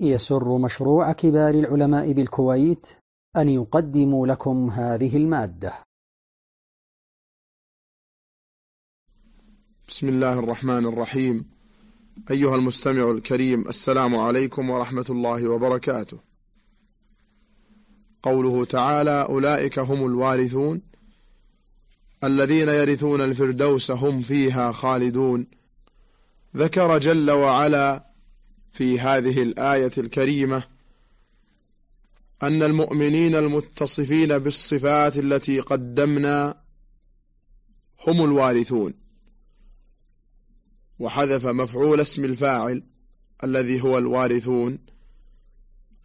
يسر مشروع كبار العلماء بالكويت أن يقدم لكم هذه المادة. بسم الله الرحمن الرحيم. أيها المستمع الكريم السلام عليكم ورحمة الله وبركاته. قوله تعالى أولئك هم الوارثون الذين يرثون الفردوس هم فيها خالدون. ذكر جل وعلا في هذه الآية الكريمة أن المؤمنين المتصفين بالصفات التي قدمنا هم الوارثون. وحذف مفعول اسم الفاعل الذي هو الوارثون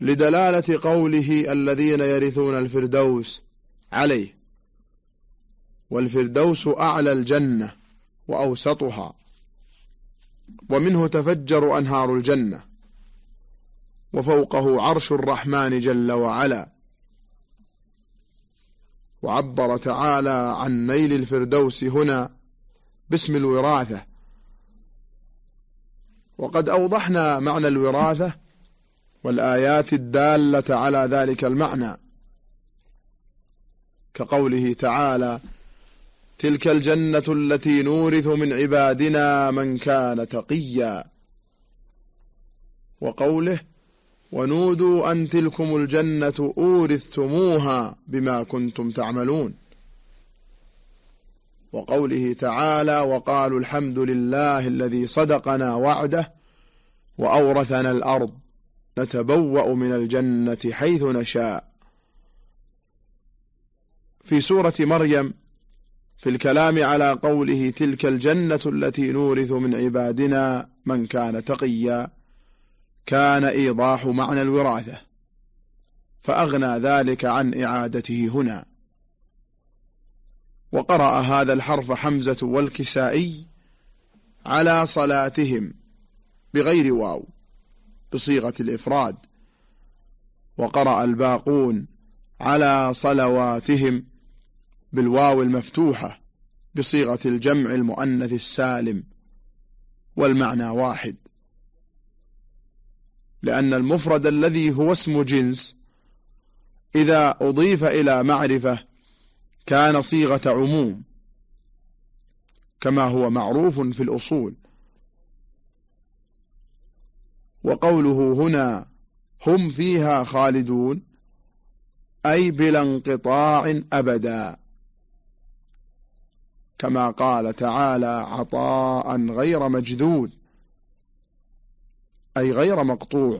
لدلالة قوله الذين يرثون الفردوس عليه. والفردوس أعلى الجنة وأوسطها. ومنه تفجر أنهار الجنة. وفوقه عرش الرحمن جل وعلا. وعبر تعالى عن نيل الفردوس هنا باسم الوراثة. وقد أوضحنا معنى الوراثة والآيات الدالة على ذلك المعنى. كقوله تعالى تلك الجنة التي نورث من عبادنا من كان تقيا. وقوله ونودوا أن تلكم الجنة أورثتموها بما كنتم تعملون. وقوله تعالى وقالوا الحمد لله الذي صدقنا وعده وأورثنا الأرض نتبوأ من الجنة حيث نشاء. في سورة مريم في الكلام على قوله تلك الجنة التي نورث من عبادنا من كان تقيا. كان إيضاح معنى الوراثة فأغنى ذلك عن إعادته هنا. وقرأ هذا الحرف حمزة والكسائي على صلاتهم بغير واو بصيغة الإفراد. وقرأ الباقون على صلواتهم بالواو المفتوحة بصيغة الجمع المؤنث السالم والمعنى واحد. لأن المفرد الذي هو اسم جنس إذا أضيف إلى معرفة كان صيغة عموم كما هو معروف في الأصول. وقوله هنا هم فيها خالدون أي بلا انقطاع أبدا. كما قال تعالى عطاء غير مجذود أي غير مقطوع.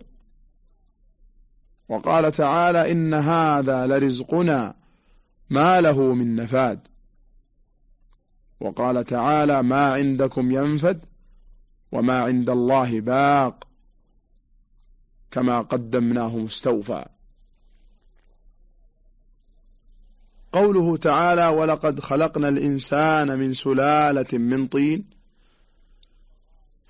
وقال تعالى إن هذا لرزقنا ما له من نفاد. وقال تعالى ما عندكم ينفد وما عند الله باق كما قدمناه مستوفى. قوله تعالى ولقد خلقنا الإنسان من سلالة من طين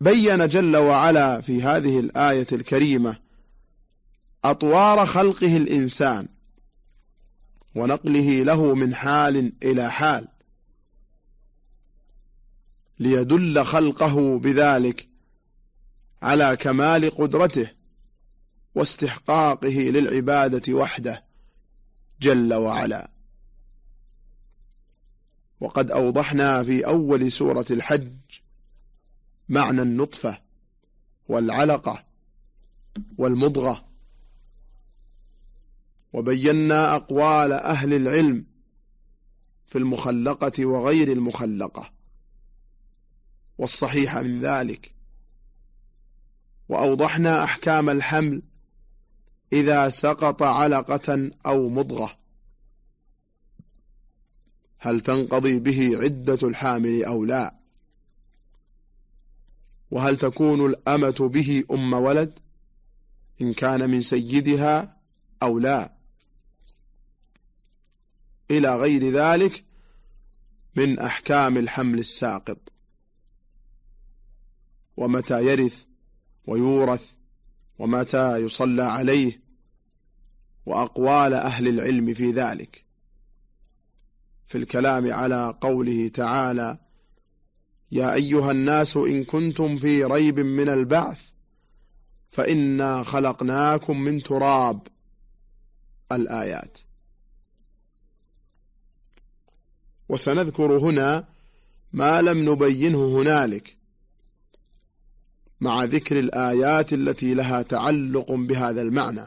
بين جل وعلا في هذه الآية الكريمة أطوار خلقه الإنسان ونقله له من حال إلى حال ليدل خلقه بذلك على كمال قدرته واستحقاقه للعبادة وحده جل وعلا. وقد أوضحنا في أول سورة الحج معنى النطفة والعلقة والمضغة. وبينا أقوال أهل العلم في المخلقة وغير المخلقة والصحيح من ذلك. وأوضحنا أحكام الحمل إذا سقط علقة أو مضغة. هل تنقضي به عدة الحامل أو لا؟ وهل تكون الأمة به أم ولد؟ إن كان من سيدها أو لا. إلى غير ذلك من أحكام الحمل الساقط. ومتى يرث ويورث ومتى يصلى عليه وأقوال أهل العلم في ذلك. في الكلام على قوله تعالى يا أيها الناس إن كنتم في ريب من البعث فإنا خلقناكم من تراب. الآيات. وسنذكر هنا ما لم نبينه هنالك مع ذكر الآيات التي لها تعلق بهذا المعنى.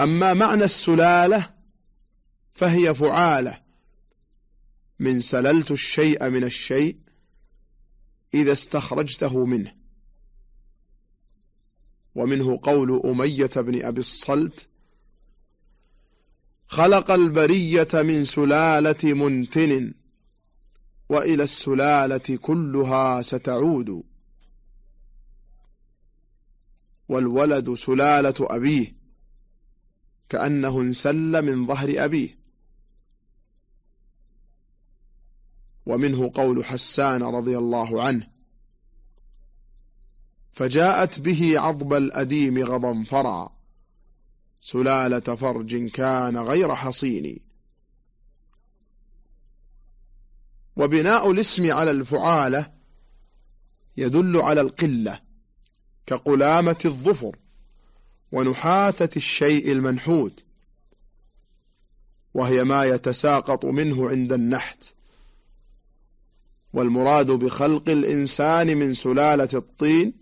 أما معنى السلالة فهي فعالة من سللت الشيء من الشيء إذا استخرجته منه. ومنه قول أمية بن أبي الصلت خلق البرية من سلالة منتن وإلى السلالة كلها ستعود. والولد سلالة أبيه كأنه انسل من ظهر أبيه. ومنه قول حسان رضي الله عنه. فجاءت به عضب الأديم غضنفرا سلالة فرج كان غير حصين. وبناء الاسم على الفعالة يدل على القلة كقلامة الظفر ونحاتة الشيء المنحوت وهي ما يتساقط منه عند النحت. والمراد بخلق الإنسان من سلالة الطين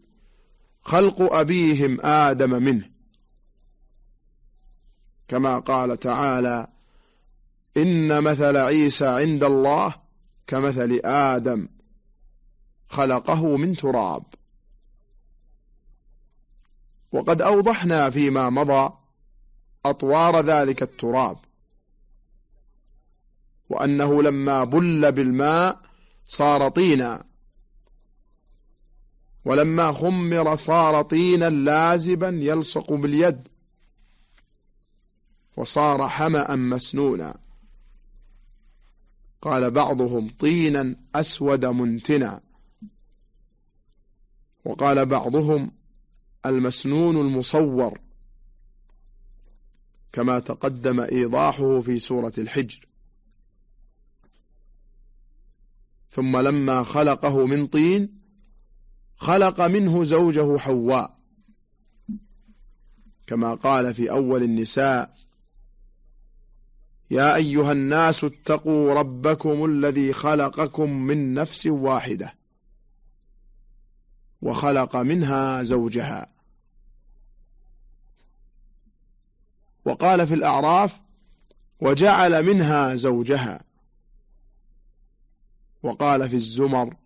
خلق أبيهم آدم منه. كما قال تعالى إن مثل عيسى عند الله كمثل آدم خلقه من تراب. وقد أوضحنا فيما مضى أطوار ذلك التراب وأنه لما بل بالماء صار طينا. ولما خمر صار طينا لازبا يلصق باليد. وصار حمأ مسنونا. قال بعضهم طينا أسود منتنا. وقال بعضهم المسنون المصور. كما تقدم إيضاحه في سورة الحجر. ثم لما خلقه من طين خلق منه زوجه حواء. كما قال في أول النساء يا أيها الناس اتقوا ربكم الذي خلقكم من نفس واحدة وخلق منها زوجها. وقال في الأعراف وجعل منها زوجها. وقال في الزمر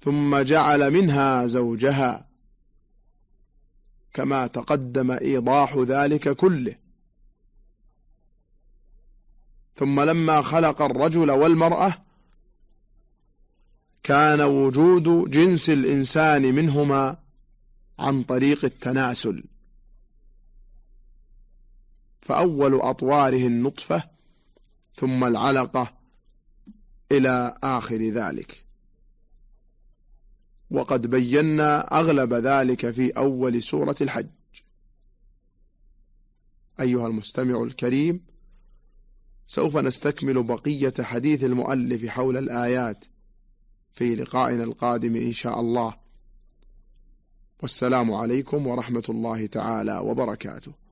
ثم جعل منها زوجها كما تقدم إيضاح ذلك كله. ثم لما خلق الرجل والمرأة كان وجود جنس الإنسان منهما عن طريق التناسل. فأول أطواره النطفة ثم العلقة إلى آخر ذلك. وقد بينا أغلب ذلك في أول سورة الحج. أيها المستمع الكريم سوف نستكمل بقية حديث المؤلف حول الآيات في لقائنا القادم إن شاء الله. والسلام عليكم ورحمة الله تعالى وبركاته.